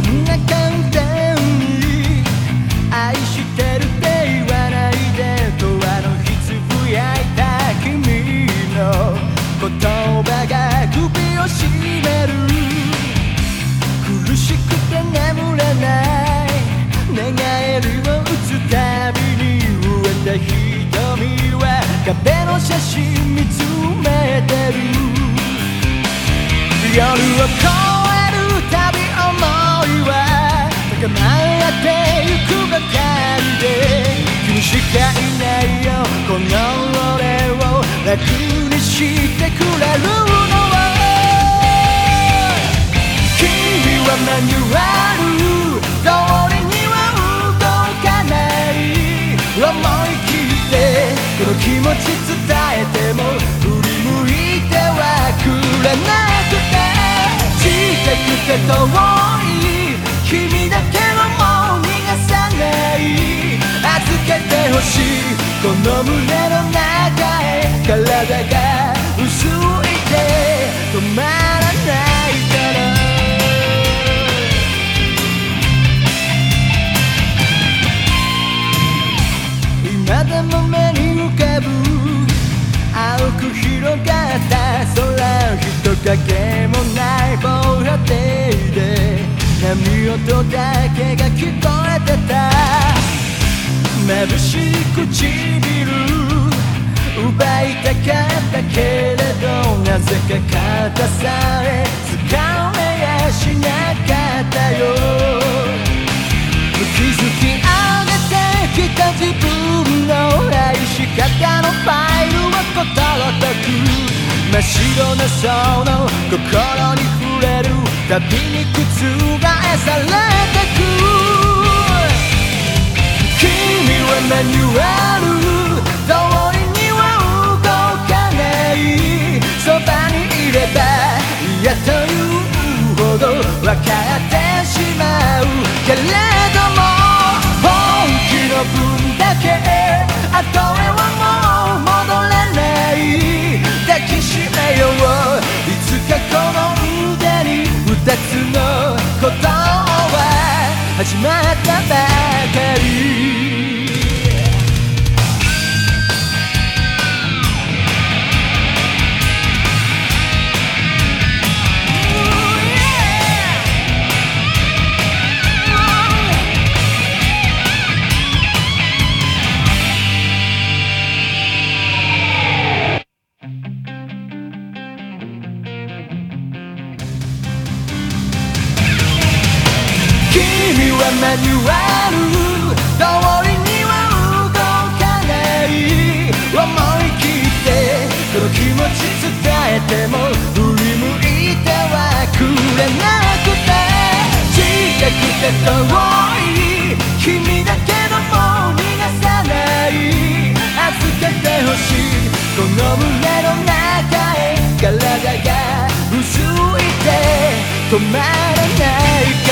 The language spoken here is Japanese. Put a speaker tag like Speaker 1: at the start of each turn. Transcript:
Speaker 1: んな簡単に愛してるって言わないでとあの日つぶやいた君の言葉が首を絞める苦しくて眠れない寝返りを打つたびに飢えた瞳は壁の写真見つめてる夜を越は高まってゆくばかりで君しかいないよこの俺を楽にしてくれるのは君はマニュアル通りには動かない？思い切ってこの気持ち伝えても振り向いてはくれなくて。近くて遠い君だけてほしい。この胸の中へ体が薄いて止まらないから。今でも目に浮かぶ青く広がった空人影もない防波堤で。波音だけが聞こえ眩しい唇奪いたかったけれどなぜか肩さえ掴めやしなかったよ。気づき上げてきた自分の愛し方のファイルはことごとく。真っ白なその心に触れる。たびに覆されてく。君君はマニュアル通りには動かない。思い。切ってこの気持ち伝えても振り向い。てはくれなくて近くて遠い。君だけどもう逃がさない。預けてほしい。この胸の中へ体が薄い。て止まらない。